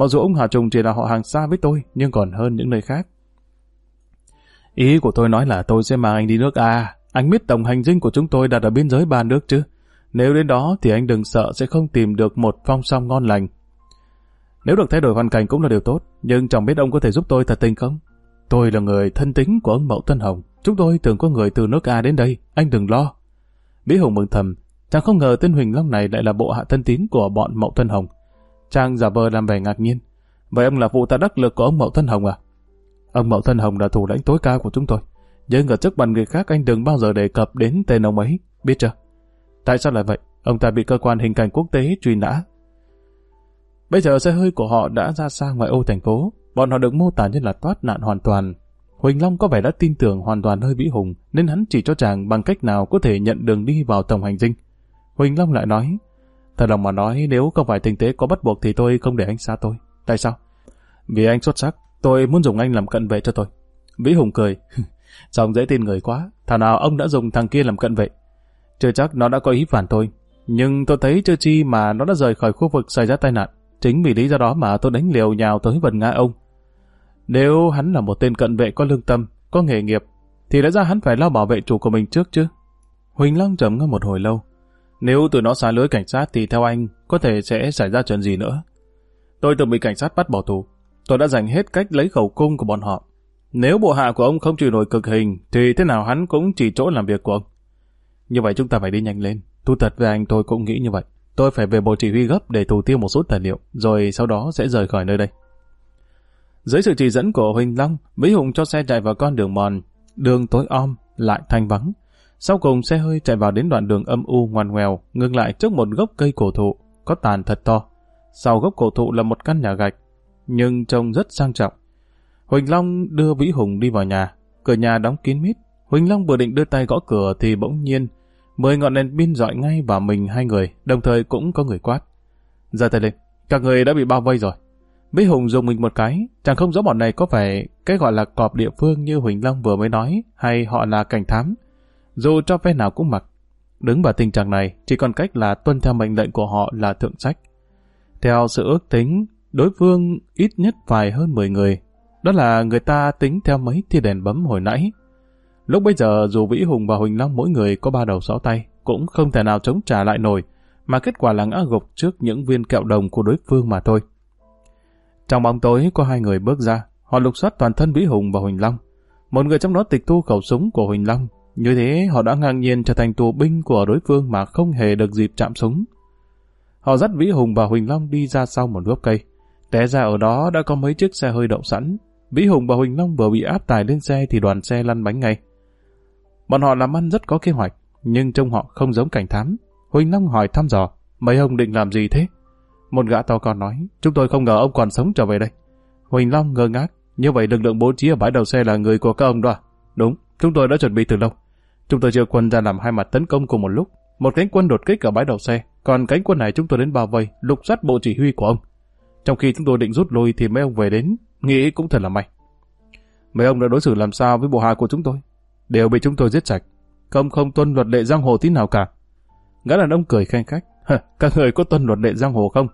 Mặc dù ông Hà Trùng chỉ là họ hàng xa với tôi, nhưng còn hơn những nơi khác. Ý của tôi nói là tôi sẽ mang anh đi nước A. Anh biết tổng hành dinh của chúng tôi đặt ở biên giới ba nước chứ. Nếu đến đó thì anh đừng sợ sẽ không tìm được một phong song ngon lành. Nếu được thay đổi hoàn cảnh cũng là điều tốt, nhưng chẳng biết ông có thể giúp tôi thật tình không? Tôi là người thân tính của ông Mậu Tân Hồng. Chúng tôi thường có người từ nước A đến đây, anh đừng lo. Bí Hùng mừng thầm, chẳng không ngờ tên Huỳnh Long này lại là bộ hạ thân tín của bọn Mậu Tân Hồng. Trang giả vờ làm vẻ ngạc nhiên. Vậy ông là vụ tá đắc lực của ông Mậu Thân Hồng à? Ông Mậu Thân Hồng là thủ lãnh tối cao của chúng tôi. Nhưng ở trước mặt người khác anh đừng bao giờ đề cập đến tên ông ấy, biết chưa? Tại sao lại vậy? Ông ta bị cơ quan hình cảnh quốc tế truy nã. Bây giờ xe hơi của họ đã ra xa ngoại ô thành phố, bọn họ được mô tả như là thoát nạn hoàn toàn. Huỳnh Long có vẻ đã tin tưởng hoàn toàn hơi Vĩ Hùng, nên hắn chỉ cho chàng bằng cách nào có thể nhận đường đi vào tổng hành dinh. Huỳnh Long lại nói, thật lòng mà nói nếu không phải tình thế có bắt buộc thì tôi không để anh xa tôi. Tại sao? Vì anh xuất sắc, tôi muốn dùng anh làm cận vệ cho tôi. Vĩ Hùng cười, Xong dễ tin người quá, thảo nào ông đã dùng thằng kia làm cận vệ. Chưa chắc nó đã có ý phản tôi, nhưng tôi thấy chưa chi mà nó đã rời khỏi khu vực xảy ra tai nạn. Chính vì lý do đó mà tôi đánh liều nhào tới vần ngã ông. Nếu hắn là một tên cận vệ có lương tâm, có nghề nghiệp, thì lẽ ra hắn phải lo bảo vệ chủ của mình trước chứ. Huỳnh Long trầm ngâm một hồi lâu. Nếu tụi nó xa lưới cảnh sát thì theo anh, có thể sẽ xảy ra chuyện gì nữa. Tôi từng bị cảnh sát bắt bỏ tù. Tôi đã dành hết cách lấy khẩu cung của bọn họ. Nếu bộ hạ của ông không chịu nổi cực hình, thì thế nào hắn cũng chỉ chỗ làm việc của ông. Như vậy chúng ta phải đi nhanh lên. Thu thật với anh tôi cũng nghĩ như vậy. Tôi phải về bộ chỉ huy gấp để thủ tiêu một số tài liệu, rồi sau đó sẽ rời khỏi nơi đây. Dưới sự chỉ dẫn của Huỳnh Long, Mỹ Hùng cho xe chạy vào con đường mòn, đường tối om, lại thanh vắng. Sau cùng xe hơi chạy vào đến đoạn đường âm u ngoằn ngoèo, ngừng lại trước một gốc cây cổ thụ, có tàn thật to. Sau gốc cổ thụ là một căn nhà gạch, nhưng trông rất sang trọng. Huỳnh Long đưa Vĩ Hùng đi vào nhà, cửa nhà đóng kín mít. Huỳnh Long vừa định đưa tay gõ cửa thì bỗng nhiên, mười ngọn đèn pin dọi ngay vào mình hai người, đồng thời cũng có người quát. Ra tay lên, các người đã bị bao vây rồi. Vĩ Hùng dùng mình một cái, chẳng không rõ bọn này có phải cái gọi là cọp địa phương như Huỳnh Long vừa mới nói, hay họ là cảnh thám. Dù cho phe nào cũng mặc. Đứng vào tình trạng này, chỉ còn cách là tuân theo mệnh lệnh của họ là thượng sách. Theo sự ước tính, đối phương ít nhất phải hơn 10 người, đó là người ta tính theo mấy tia đèn bấm hồi nãy. Lúc bây giờ dù Vĩ Hùng và Huỳnh Long mỗi người có ba đầu sáu tay, cũng không thể nào chống trả lại nổi, mà kết quả là ngã gục trước những viên kẹo đồng của đối phương mà thôi. Trong bóng tối có hai người bước ra, họ lục soát toàn thân Vĩ Hùng và Huỳnh Long. Một người trong đó tịch thu khẩu súng của Huỳnh Long, như thế họ đã ngang nhiên trở thành tù binh của đối phương mà không hề được dịp chạm súng. Họ dắt Vĩ Hùng và Huỳnh Long đi ra sau một gốc cây. Té ra ở đó đã có mấy chiếc xe hơi đậu sẵn, Vĩ Hùng và Huỳnh Long vừa bị áp tải lên xe thì đoàn xe lăn bánh ngay. Bọn họ làm ăn rất có kế hoạch, nhưng trông họ không giống cảnh thám. Huỳnh Long hỏi thăm dò, mấy ông định làm gì thế? Một gã to con nói, chúng tôi không ngờ ông còn sống trở về đây. Huỳnh Long ngơ ngác, như vậy lực lượng bố trí ở bãi đầu xe là người của các ông đó à? Đúng, chúng tôi đã chuẩn bị từ lâu. Chúng tôi chia quân ra làm hai mặt tấn công cùng một lúc. Một cánh quân đột kích ở bãi đầu xe, còn cánh quân này chúng tôi đến bao vây, lục soát bộ chỉ huy của ông. Trong khi chúng tôi định rút lui thì mấy ông về đến, Nghĩ cũng thật là may. Mấy ông đã đối xử làm sao với bộ hạ của chúng tôi? Đều bị chúng tôi giết sạch. Không không tuân luật lệ giang hồ tí nào cả. Gã đàn ông cười khen khách. Các người có tuân luật lệ giang hồ không?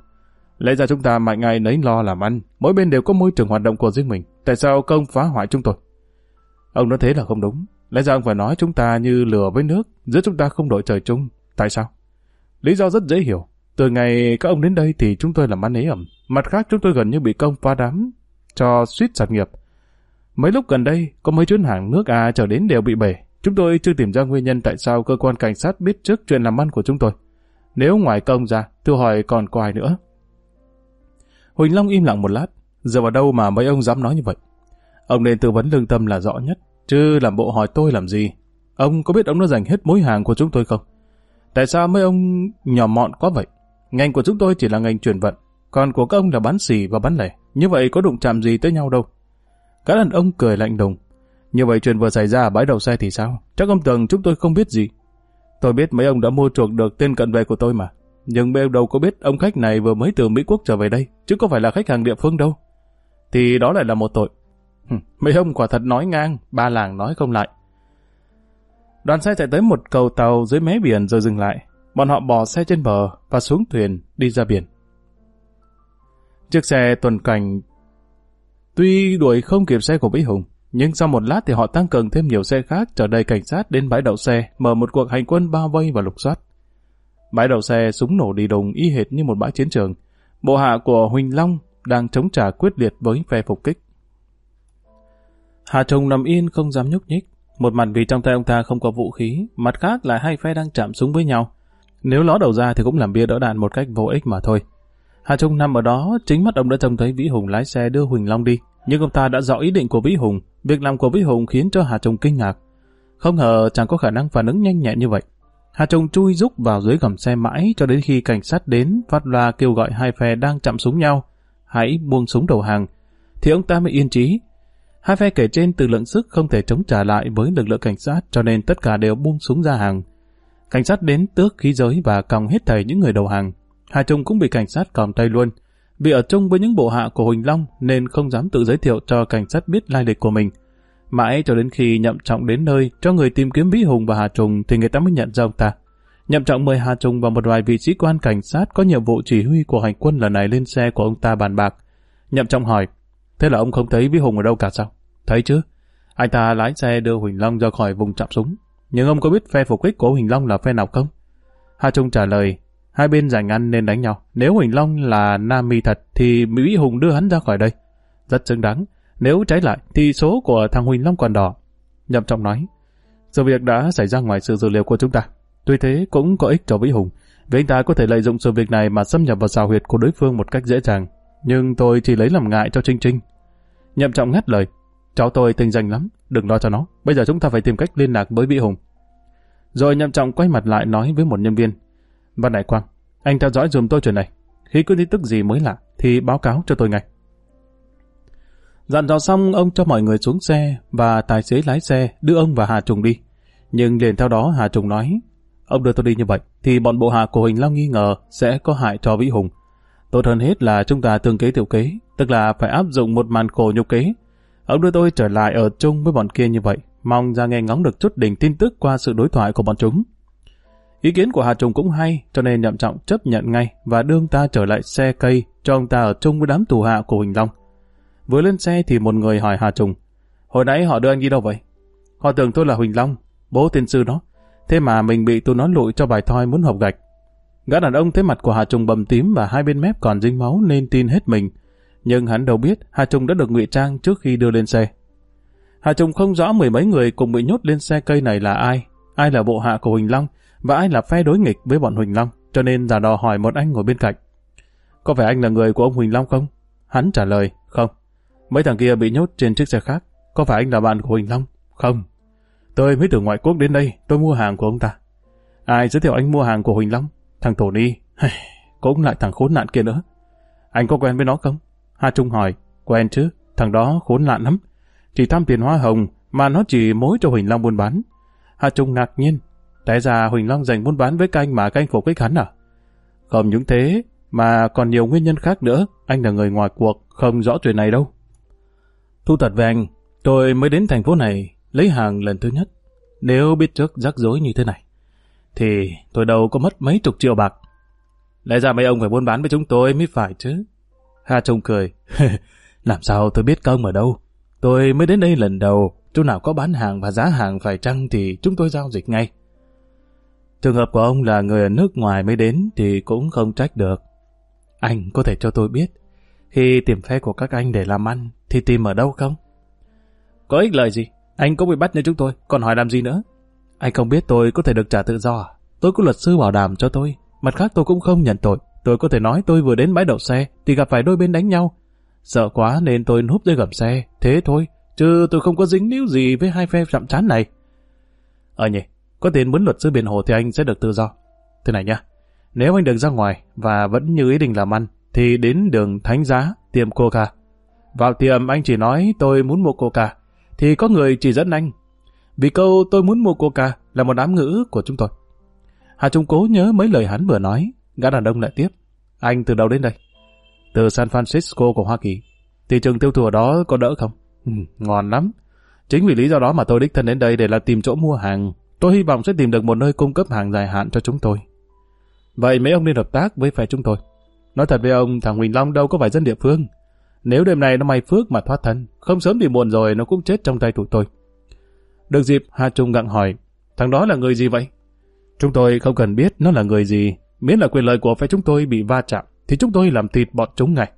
Lẽ ra chúng ta mạnh ngày nấy lo làm ăn. Mỗi bên đều có môi trường hoạt động của riêng mình. Tại sao công phá hoại chúng tôi? Ông nói thế là không đúng. Lẽ ra ông phải nói chúng ta như lửa với nước. Giữa chúng ta không đội trời chung. Tại sao? Lý do rất dễ hiểu. Từ ngày các ông đến đây thì chúng tôi làm ăn ế ẩm. Mặt khác chúng tôi gần như bị công phá đám cho suýt sạt nghiệp. Mấy lúc gần đây, có mấy chuyến hàng nước A trở đến đều bị bể. Chúng tôi chưa tìm ra nguyên nhân tại sao cơ quan cảnh sát biết trước chuyện làm ăn của chúng tôi. Nếu ngoài công ra, tôi hỏi còn có ai nữa. Huỳnh Long im lặng một lát, giờ vào đâu mà mấy ông dám nói như vậy. Ông nên tư vấn lương tâm là rõ nhất, chứ làm bộ hỏi tôi làm gì. Ông có biết ông đã dành hết mối hàng của chúng tôi không? Tại sao mấy ông nhỏ mọn quá vậy? Ngành của chúng tôi chỉ là ngành chuyển vận, còn của các ông là bán xỉ và bán lẻ. Như vậy có đụng chạm gì tới nhau đâu. Các đàn ông cười lạnh đùng. Như vậy chuyện vừa xảy ra ở bãi đầu xe thì sao? Chắc ông tưởng chúng tôi không biết gì. Tôi biết mấy ông đã mua chuộc được tên cận vệ của tôi mà. Nhưng mấy ông đâu có biết ông khách này vừa mới từ Mỹ Quốc trở về đây, chứ có phải là khách hàng địa phương đâu. Thì đó lại là một tội mấy ông quả thật nói ngang, ba làng nói không lại. Đoàn xe chạy tới một cầu tàu dưới mé biển rồi dừng lại. Bọn họ bỏ xe trên bờ và xuống thuyền đi ra biển. Chiếc xe tuần cảnh tuy đuổi không kịp xe của Vĩ Hùng, nhưng sau một lát thì họ tăng cường thêm nhiều xe khác chở đầy cảnh sát đến bãi đậu xe, mở một cuộc hành quân bao vây và lục soát. Bãi đậu xe súng nổ đi đồng y hệt như một bãi chiến trường. Bộ hạ của Huỳnh Long đang chống trả quyết liệt với phe phục kích. Hà Trung nằm yên không dám nhúc nhích. Một mặt vì trong tay ông ta không có vũ khí, mặt khác là hai phe đang chạm súng với nhau. Nếu ló đầu ra thì cũng làm bia đỡ đạn một cách vô ích mà thôi. Hà Trung nằm ở đó, chính mắt ông đã trông thấy Vĩ Hùng lái xe đưa Huỳnh Long đi. Nhưng ông ta đã rõ ý định của Vĩ Hùng, việc làm của Vĩ Hùng khiến cho Hà Trung kinh ngạc. Không ngờ chẳng có khả năng phản ứng nhanh nhẹn như vậy. Hà Trung chui rúc vào dưới gầm xe mãi cho đến khi cảnh sát đến phát loa kêu gọi hai phe đang chạm súng nhau. Hãy buông súng đầu hàng. Thì ông ta mới yên trí. Hai phe kể trên từ lượng sức không thể chống trả lại với lực lượng cảnh sát cho nên tất cả đều buông súng ra hàng. Cảnh sát đến tước khí giới và còng hết thảy những người đầu hàng. Hà Trung cũng bị cảnh sát còng tay luôn. Vì ở chung với những bộ hạ của Huỳnh Long nên không dám tự giới thiệu cho cảnh sát biết lai lịch của mình. Mãi cho đến khi Nhậm Trọng đến nơi cho người tìm kiếm Vĩ Hùng và Hà Trùng thì người ta mới nhận ra ông ta. Nhậm Trọng mời Hà Trùng và một vài vị sĩ quan cảnh sát có nhiệm vụ chỉ huy của hành quân lần này lên xe của ông ta bàn bạc. Nhậm Trọng hỏi, thế là ông không thấy Vĩ Hùng ở đâu cả sao? Thấy chứ. Anh ta lái xe đưa Huỳnh Long ra khỏi vùng chạm súng. Nhưng ông có biết phe phục kích của Huỳnh Long là phe nào không? Hà Trung trả lời, hai bên giành ăn nên đánh nhau. Nếu Huỳnh Long là Nam Mi thật thì Mỹ Hùng đưa hắn ra khỏi đây. Rất xứng đáng. Nếu trái lại thì số của thằng Huỳnh Long còn đỏ. Nhậm Trọng nói, sự việc đã xảy ra ngoài sự dự liệu của chúng ta. Tuy thế cũng có ích cho Vĩ Hùng, vì anh ta có thể lợi dụng sự việc này mà xâm nhập vào xào huyệt của đối phương một cách dễ dàng. Nhưng tôi chỉ lấy làm ngại cho Trinh Trinh. Nhậm Trọng ngắt lời, cháu tôi tinh danh lắm, đừng lo cho nó. Bây giờ chúng ta phải tìm cách liên lạc với Vĩ Hùng. Rồi Nhậm Trọng quay mặt lại nói với một nhân viên, Văn Đại Quang, anh theo dõi dùm tôi chuyện này. Khi có tin tức gì mới lạ thì báo cáo cho tôi ngay. Dặn dò xong, ông cho mọi người xuống xe và tài xế lái xe đưa ông và Hà Trùng đi. Nhưng liền theo đó Hà Trùng nói, ông đưa tôi đi như vậy thì bọn bộ hạ của Huỳnh Long nghi ngờ sẽ có hại cho Vĩ Hùng. Tốt hơn hết là chúng ta tương kế tiểu kế, tức là phải áp dụng một màn khổ nhục kế. Ông đưa tôi trở lại ở chung với bọn kia như vậy, mong ra nghe ngóng được chút đỉnh tin tức qua sự đối thoại của bọn chúng. Ý kiến của Hà Trùng cũng hay, cho nên nhậm trọng chấp nhận ngay và đưa ta trở lại xe cây cho ông ta ở chung với đám tù hạ của Huỳnh Long. Vừa lên xe thì một người hỏi Hà Trùng, hồi nãy họ đưa anh đi đâu vậy? Họ tưởng tôi là Huỳnh Long, bố tiên sư đó. Thế mà mình bị tụi nó lụi cho bài thoi muốn học gạch. Gã đàn ông thấy mặt của Hà Trùng bầm tím và hai bên mép còn dính máu nên tin hết mình. Nhưng hắn đâu biết Hà Trùng đã được ngụy trang trước khi đưa lên xe. Hà Trùng không rõ mười mấy người cùng bị nhốt lên xe cây này là ai, ai là bộ hạ của Huỳnh Long và ai là phe đối nghịch với bọn Huỳnh Long, cho nên giả đò hỏi một anh ngồi bên cạnh. Có phải anh là người của ông Huỳnh Long không? Hắn trả lời, không. Mấy thằng kia bị nhốt trên chiếc xe khác. Có phải anh là bạn của Huỳnh Long? Không. Tôi mới từ ngoại quốc đến đây, tôi mua hàng của ông ta. Ai giới thiệu anh mua hàng của Huỳnh Long? Thằng Tony, Ni. Cũng lại thằng khốn nạn kia nữa. Anh có quen với nó không? Hà Trung hỏi. Quen chứ, thằng đó khốn nạn lắm. Chỉ tham tiền hoa hồng mà nó chỉ mối cho Huỳnh Long buôn bán. Hà Trung ngạc nhiên. Tại ra Huỳnh Long dành buôn bán với canh mà canh phục kích hắn à? Không những thế, mà còn nhiều nguyên nhân khác nữa. Anh là người ngoài cuộc, không rõ chuyện này đâu. Thu thật về anh, tôi mới đến thành phố này lấy hàng lần thứ nhất. Nếu biết trước rắc rối như thế này, thì tôi đâu có mất mấy chục triệu bạc. Lẽ ra mấy ông phải buôn bán với chúng tôi mới phải chứ. Hà Trung cười. Làm sao tôi biết công ở đâu? Tôi mới đến đây lần đầu, chỗ nào có bán hàng và giá hàng phải chăng thì chúng tôi giao dịch ngay. Trường hợp của ông là người ở nước ngoài mới đến thì cũng không trách được. Anh có thể cho tôi biết, khi tìm phe của các anh để làm ăn thì tìm ở đâu không? Có ích lợi gì? Anh cũng bị bắt như chúng tôi, còn hỏi làm gì nữa? Anh không biết tôi có thể được trả tự do à? Tôi có luật sư bảo đảm cho tôi. Mặt khác tôi cũng không nhận tội. Tôi có thể nói tôi vừa đến bãi đậu xe thì gặp phải đôi bên đánh nhau. Sợ quá nên tôi núp dưới gầm xe. Thế thôi. Chứ tôi không có dính níu gì với hai phe chạm chán này. Ờ nhỉ, có tiền muốn luật sư biện hộ thì anh sẽ được tự do. Thế này nhá, nếu anh được ra ngoài và vẫn như ý định làm ăn thì đến đường Thánh Giá, tiệm coca. Vào tiệm anh chỉ nói tôi muốn mua coca, thì có người chỉ dẫn anh. Vì câu tôi muốn mua coca là một ám ngữ của chúng tôi. Hà Trung cố nhớ mấy lời hắn vừa nói, gã đàn ông lại tiếp. Anh từ đâu đến đây? Từ San Francisco của Hoa Kỳ. Thị trường tiêu thụ ở đó có đỡ không? Ừ, ngon lắm. Chính vì lý do đó mà tôi đích thân đến đây để là tìm chỗ mua hàng. Tôi hy vọng sẽ tìm được một nơi cung cấp hàng dài hạn cho chúng tôi. Vậy mấy ông nên hợp tác với phe chúng tôi. Nói thật với ông, thằng Huỳnh Long đâu có phải dân địa phương. Nếu đêm nay nó may phước mà thoát thân, không sớm thì muộn rồi nó cũng chết trong tay tụi tôi. Được dịp, Hà Trung gặng hỏi, thằng đó là người gì vậy? Chúng tôi không cần biết nó là người gì, miễn là quyền lợi của phe chúng tôi bị va chạm, thì chúng tôi làm thịt bọn chúng ngay.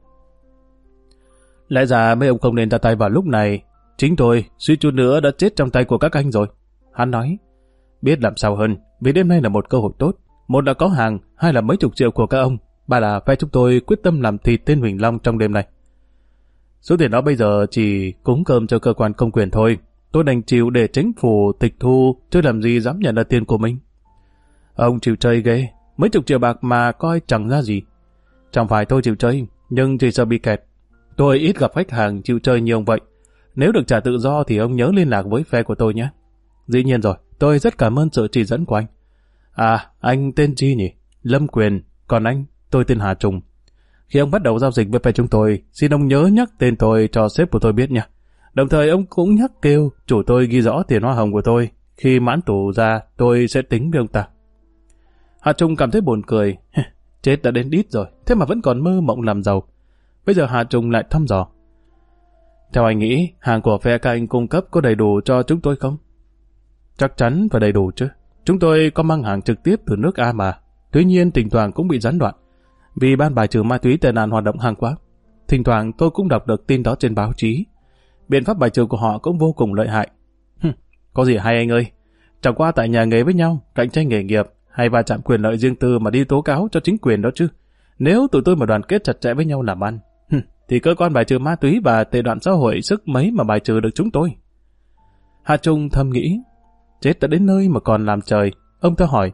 Lẽ ra mấy ông không nên ra tay vào lúc này, chính tôi suy chút nữa đã chết trong tay của các anh rồi. Hắn nói, biết làm sao hơn, vì đêm nay là một cơ hội tốt. Một là có hàng, hai là mấy chục triệu của các ông, ba là phe chúng tôi quyết tâm làm thịt tên Huỳnh Long trong đêm này. Số tiền đó bây giờ chỉ cúng cơm cho cơ quan công quyền thôi. Tôi đành chịu để chính phủ tịch thu, chứ làm gì dám nhận là tiền của mình. Ông chịu chơi ghê, mấy chục triệu bạc mà coi chẳng ra gì. Chẳng phải tôi chịu chơi, nhưng chỉ sợ bị kẹt. Tôi ít gặp khách hàng chịu chơi nhiều vậy. Nếu được trả tự do thì ông nhớ liên lạc với phe của tôi nhé. Dĩ nhiên rồi, tôi rất cảm ơn sự chỉ dẫn của anh. À, anh tên chi nhỉ? Lâm Quyền, còn anh, tôi tên Hà Trùng. Khi ông bắt đầu giao dịch với phe chúng tôi, xin ông nhớ nhắc tên tôi cho sếp của tôi biết nha. Đồng thời ông cũng nhắc kêu chủ tôi ghi rõ tiền hoa hồng của tôi. Khi mãn tù ra, tôi sẽ tính với ông ta. Hà Trung cảm thấy buồn cười. Chết đã đến đít rồi, thế mà vẫn còn mơ mộng làm giàu. Bây giờ Hà Trung lại thăm dò. Theo anh nghĩ, hàng của phe các anh cung cấp có đầy đủ cho chúng tôi không? Chắc chắn phải đầy đủ chứ. Chúng tôi có mang hàng trực tiếp từ nước A mà. Tuy nhiên, thỉnh thoảng cũng bị gián đoạn. Vì ban bài trừ ma túy tệ nạn hoạt động hàng quá. Thỉnh thoảng tôi cũng đọc được tin đó trên báo chí. Biện pháp bài trừ của họ cũng vô cùng lợi hại. Hừm, có gì hay anh ơi. Chẳng qua tại nhà nghề với nhau, cạnh tranh nghề nghiệp, hay va chạm quyền lợi riêng tư mà đi tố cáo cho chính quyền đó chứ. Nếu tụi tôi mà đoàn kết chặt chẽ với nhau làm ăn, thì cơ quan bài trừ ma túy và tệ đoạn xã hội sức mấy mà bài trừ được chúng tôi. Hà Trung thầm nghĩ, chết đã đến nơi mà còn làm trời. Ông ta hỏi,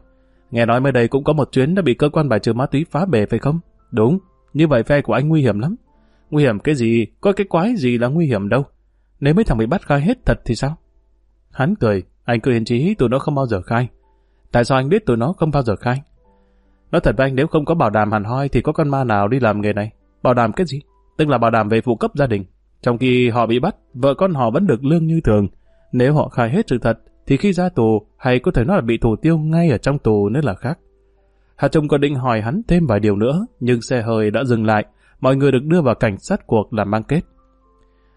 nghe nói mới đây cũng có một chuyến đã bị cơ quan bài trừ ma túy phá bể phải không? Đúng, như vậy phe của anh nguy hiểm lắm. Nguy hiểm cái gì, có cái quái gì là nguy hiểm đâu. Nếu mấy thằng bị bắt khai hết thật thì sao? Hắn cười, anh cứ yên trí tụi nó không bao giờ khai. Tại sao anh biết tụi nó không bao giờ khai? Nói thật với anh nếu không có bảo đảm hẳn hoi thì có con ma nào đi làm nghề này? Bảo đảm cái gì? Tức là bảo đảm về phụ cấp gia đình. Trong khi họ bị bắt, vợ con họ vẫn được lương như thường. Nếu họ khai hết sự thật, thì khi ra tù, hay có thể nói là bị thủ tiêu ngay ở trong tù nữa là khác. Hà Trung có định hỏi hắn thêm vài điều nữa, nhưng xe hơi đã dừng lại, mọi người được đưa vào cảnh sát cuộc làm mang kết.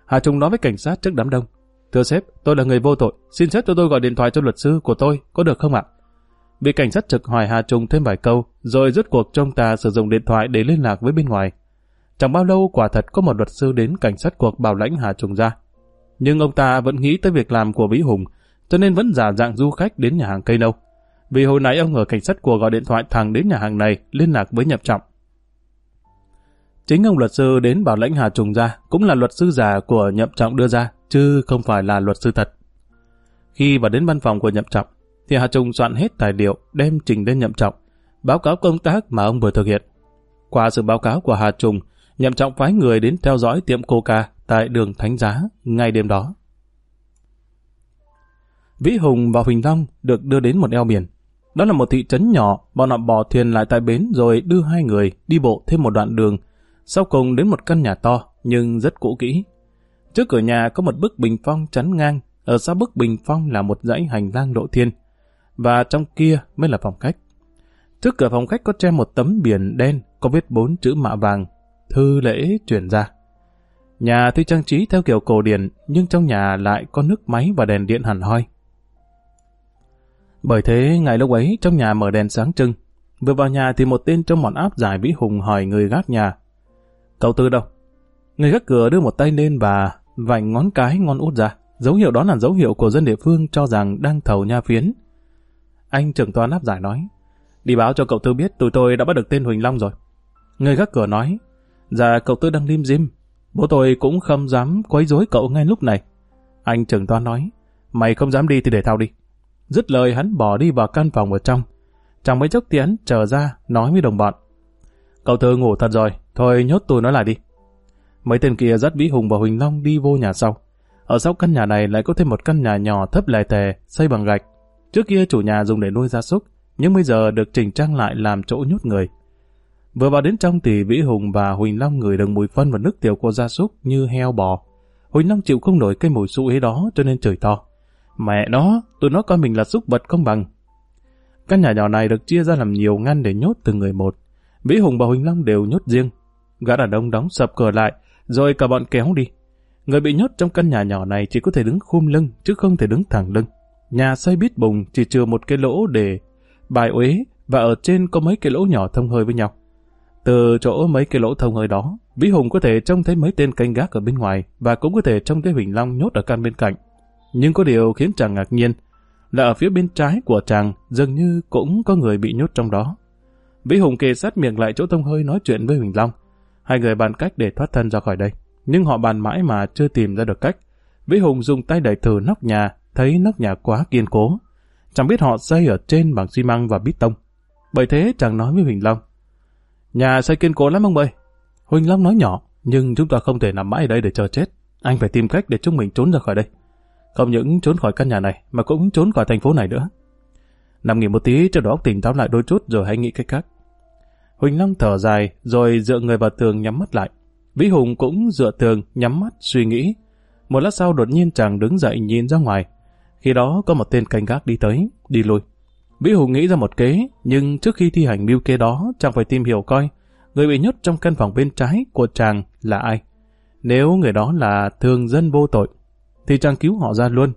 Hà Trung nói với cảnh sát trước đám đông. Thưa sếp, tôi là người vô tội, xin sếp cho tôi gọi điện thoại cho luật sư của tôi, có được không ạ? Vị cảnh sát trực hỏi Hà Trung thêm vài câu, rồi rút cuộc trong ta sử dụng điện thoại để liên lạc với bên ngoài. Chẳng bao lâu quả thật có một luật sư đến cảnh sát cuộc bảo lãnh Hà Trung ra. Nhưng ông ta vẫn nghĩ tới việc làm của Vĩ Hùng, cho nên vẫn giả dạng du khách đến nhà hàng cây nâu. Vì hồi nãy ông ở cảnh sát cuộc gọi điện thoại thẳng đến nhà hàng này liên lạc với nhập trọng. Chính ông luật sư đến bảo lãnh Hà Trùng ra cũng là luật sư giả của nhậm trọng đưa ra, chứ không phải là luật sư thật. Khi vào đến văn phòng của nhậm trọng, thì Hà Trùng soạn hết tài liệu đem trình lên nhậm trọng, báo cáo công tác mà ông vừa thực hiện. Qua sự báo cáo của Hà Trùng, nhậm trọng phái người đến theo dõi tiệm coca tại đường Thánh Giá ngay đêm đó. Vĩ Hùng và Huỳnh Long được đưa đến một eo biển. Đó là một thị trấn nhỏ, bọn họ bò thuyền lại tại bến rồi đưa hai người đi bộ thêm một đoạn đường, sau cùng đến một căn nhà to nhưng rất cũ kỹ. Trước cửa nhà có một bức bình phong chắn ngang, ở sau bức bình phong là một dãy hành lang lộ thiên, và trong kia mới là phòng khách. Trước cửa phòng khách có treo một tấm biển đen có viết bốn chữ mạ vàng, thư lễ chuyển ra. Nhà tuy trang trí theo kiểu cổ điển, nhưng trong nhà lại có nước máy và đèn điện hẳn hoi. Bởi thế, ngày lúc ấy, trong nhà mở đèn sáng trưng. Vừa vào nhà thì một tên trong bọn áp giải vĩ hùng hỏi người gác nhà. Cậu Tư đâu? Người gác cửa đưa một tay lên và vành ngón cái ngon út ra. Dấu hiệu đó là dấu hiệu của dân địa phương cho rằng đang thầu nha phiến. Anh trưởng toán áp giải nói. Đi báo cho cậu Tư biết tụi tôi đã bắt được tên Huỳnh Long rồi. Người gác cửa nói. Dạ cậu Tư đang lim dim. Bố tôi cũng không dám quấy rối cậu ngay lúc này. Anh trưởng toán nói. Mày không dám đi thì để tao đi. Dứt lời hắn bỏ đi vào căn phòng ở trong. Chẳng mấy chốc thì hắn trở ra nói với đồng bọn. Cậu Tư ngủ thật rồi, Thôi nhốt tôi nó lại đi. Mấy tên kia dắt Vĩ Hùng và Huỳnh Long đi vô nhà sau. Ở sau căn nhà này lại có thêm một căn nhà nhỏ thấp lè tè, xây bằng gạch. Trước kia chủ nhà dùng để nuôi gia súc, nhưng bây giờ được chỉnh trang lại làm chỗ nhốt người. Vừa vào đến trong thì Vĩ Hùng và Huỳnh Long ngửi được mùi phân và nước tiểu của gia súc như heo bò. Huỳnh Long chịu không nổi cái mùi xú ấy đó cho nên chửi to. Mẹ nó, tụi nó coi mình là súc vật không bằng. Căn nhà nhỏ này được chia ra làm nhiều ngăn để nhốt từng người một. Vĩ Hùng và Huỳnh Long đều nhốt riêng. Gã đàn ông đóng sập cửa lại, rồi cả bọn kéo đi. Người bị nhốt trong căn nhà nhỏ này chỉ có thể đứng khum lưng, chứ không thể đứng thẳng lưng. Nhà xây bít bùng chỉ chừa một cái lỗ để bài uế và ở trên có mấy cái lỗ nhỏ thông hơi với nhau. Từ chỗ mấy cái lỗ thông hơi đó, Vĩ Hùng có thể trông thấy mấy tên canh gác ở bên ngoài và cũng có thể trông thấy Huỳnh Long nhốt ở căn bên cạnh. Nhưng có điều khiến chàng ngạc nhiên là ở phía bên trái của chàng dường như cũng có người bị nhốt trong đó. Vĩ Hùng kề sát miệng lại chỗ thông hơi nói chuyện với Huỳnh Long. Hai người bàn cách để thoát thân ra khỏi đây. Nhưng họ bàn mãi mà chưa tìm ra được cách. Vĩ Hùng dùng tay đẩy thử nóc nhà, thấy nóc nhà quá kiên cố. Chẳng biết họ xây ở trên bằng xi măng và bít tông. Bởi thế chàng nói với Huỳnh Long. Nhà xây kiên cố lắm ông ơi. Huỳnh Long nói nhỏ, nhưng chúng ta không thể nằm mãi ở đây để chờ chết. Anh phải tìm cách để chúng mình trốn ra khỏi đây. Không những trốn khỏi căn nhà này, mà cũng trốn khỏi thành phố này nữa. Nằm nghỉ một tí cho đó tỉnh táo lại đôi chút rồi hãy nghĩ cách khác. Huỳnh Long thở dài, rồi dựa người vào tường nhắm mắt lại. Vĩ Hùng cũng dựa tường, nhắm mắt, suy nghĩ. Một lát sau đột nhiên chàng đứng dậy nhìn ra ngoài. Khi đó có một tên canh gác đi tới, đi lui. Vĩ Hùng nghĩ ra một kế, nhưng trước khi thi hành mưu kế đó, chàng phải tìm hiểu coi người bị nhốt trong căn phòng bên trái của chàng là ai. Nếu người đó là thường dân vô tội, thì chàng cứu họ ra luôn.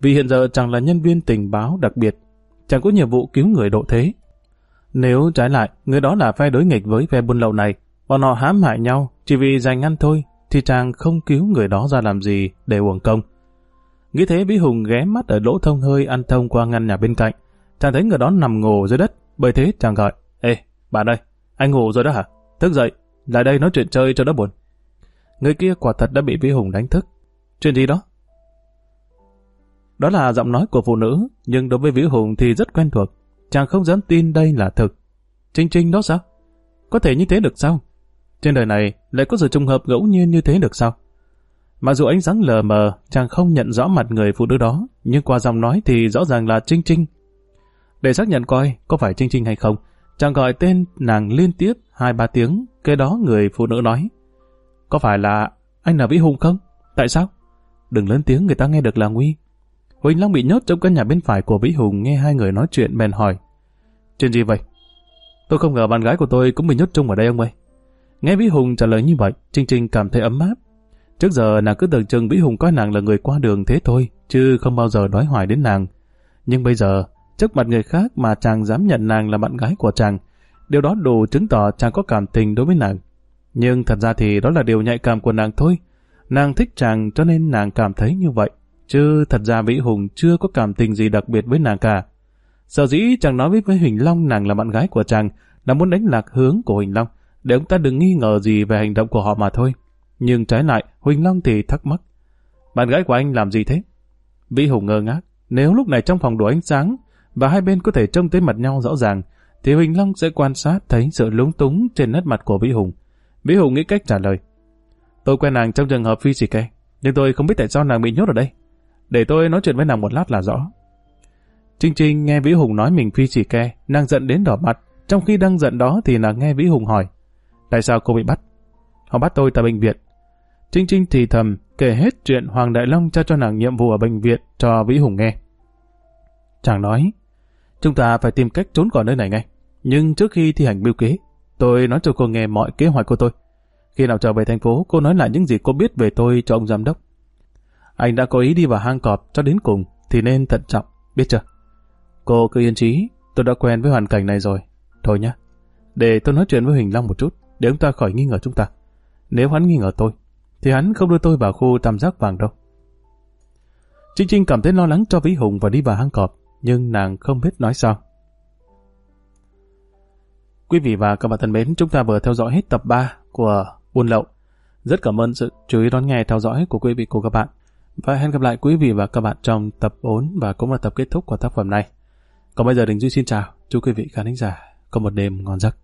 Vì hiện giờ chàng là nhân viên tình báo đặc biệt, chàng có nhiệm vụ cứu người độ thế. Nếu trái lại, người đó là phe đối nghịch với phe buôn lậu này, bọn họ hãm hại nhau chỉ vì giành ăn thôi, thì chàng không cứu người đó ra làm gì để uổng công. Nghĩ thế Vĩ Hùng ghé mắt ở lỗ thông hơi ăn thông qua ngăn nhà bên cạnh. Chàng thấy người đó nằm ngủ dưới đất, bởi thế chàng gọi, Ê, bạn ơi, anh ngủ rồi đó hả? Thức dậy, lại đây nói chuyện chơi cho đỡ buồn. Người kia quả thật đã bị Vĩ Hùng đánh thức. Chuyện gì đó? Đó là giọng nói của phụ nữ, nhưng đối với Vĩ Hùng thì rất quen thuộc. Chàng không dám tin đây là thực. Trinh Trinh đó sao? Có thể như thế được sao? Trên đời này lại có sự trùng hợp ngẫu nhiên như thế được sao? Mặc dù ánh sáng lờ mờ, chàng không nhận rõ mặt người phụ nữ đó, nhưng qua giọng nói thì rõ ràng là Trinh Trinh. Để xác nhận coi có phải Trinh Trinh hay không, chàng gọi tên nàng liên tiếp hai ba tiếng, kế đó người phụ nữ nói. Có phải là anh là Vĩ Hùng không? Tại sao? Đừng lớn tiếng người ta nghe được là nguy. Huỳnh Long bị nhốt trong căn nhà bên phải của Vĩ Hùng nghe hai người nói chuyện bèn hỏi. Chuyện gì vậy? Tôi không ngờ bạn gái của tôi cũng bị nhốt chung ở đây ông ơi. Nghe Vĩ Hùng trả lời như vậy, Trinh Trinh cảm thấy ấm áp. Trước giờ nàng cứ tưởng chừng Vĩ Hùng coi nàng là người qua đường thế thôi, chứ không bao giờ nói hoài đến nàng. Nhưng bây giờ, trước mặt người khác mà chàng dám nhận nàng là bạn gái của chàng, điều đó đủ chứng tỏ chàng có cảm tình đối với nàng. Nhưng thật ra thì đó là điều nhạy cảm của nàng thôi. Nàng thích chàng cho nên nàng cảm thấy như vậy. Chứ thật ra Vĩ Hùng chưa có cảm tình gì đặc biệt với nàng cả. Sở dĩ chàng nói với, với Huỳnh Long nàng là bạn gái của chàng là muốn đánh lạc hướng của Huỳnh Long để ông ta đừng nghi ngờ gì về hành động của họ mà thôi. Nhưng trái lại, Huỳnh Long thì thắc mắc. Bạn gái của anh làm gì thế? Vĩ Hùng ngơ ngác. Nếu lúc này trong phòng đủ ánh sáng và hai bên có thể trông thấy mặt nhau rõ ràng, thì Huỳnh Long sẽ quan sát thấy sự lúng túng trên nét mặt của Vĩ Hùng. Vĩ Hùng nghĩ cách trả lời. Tôi quen nàng trong trường hợp phi chỉ kê, nhưng tôi không biết tại sao nàng bị nhốt ở đây. Để tôi nói chuyện với nàng một lát là rõ. Trinh Trinh nghe Vĩ Hùng nói mình phi chỉ ke, nàng giận đến đỏ mặt. Trong khi đang giận đó thì nàng nghe Vĩ Hùng hỏi. Tại sao cô bị bắt? Họ bắt tôi tại bệnh viện. Trinh Trinh thì thầm, kể hết chuyện Hoàng Đại Long cho cho nàng nhiệm vụ ở bệnh viện cho Vĩ Hùng nghe. Chàng nói, chúng ta phải tìm cách trốn khỏi nơi này ngay. Nhưng trước khi thi hành mưu kế, tôi nói cho cô nghe mọi kế hoạch của tôi. Khi nào trở về thành phố, cô nói lại những gì cô biết về tôi cho ông giám đốc. Anh đã có ý đi vào hang cọp cho đến cùng, thì nên thận trọng, biết chưa? Cô cứ yên trí, tôi đã quen với hoàn cảnh này rồi. Thôi nhá, để tôi nói chuyện với Huỳnh Long một chút, để ông ta khỏi nghi ngờ chúng ta. Nếu hắn nghi ngờ tôi, thì hắn không đưa tôi vào khu tam giác vàng đâu. Trinh Trinh cảm thấy lo lắng cho Vĩ Hùng và đi vào hang cọp, nhưng nàng không biết nói sao. Quý vị và các bạn thân mến, chúng ta vừa theo dõi hết tập 3 của Buôn Lậu. Rất cảm ơn sự chú ý đón nghe theo dõi của quý vị của các bạn. Và hẹn gặp lại quý vị và các bạn trong tập 4 và cũng là tập kết thúc của tác phẩm này. Còn bây giờ Đình Duy xin chào, chúc quý vị khán giả có một đêm ngon giấc.